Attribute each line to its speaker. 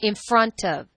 Speaker 1: in front of.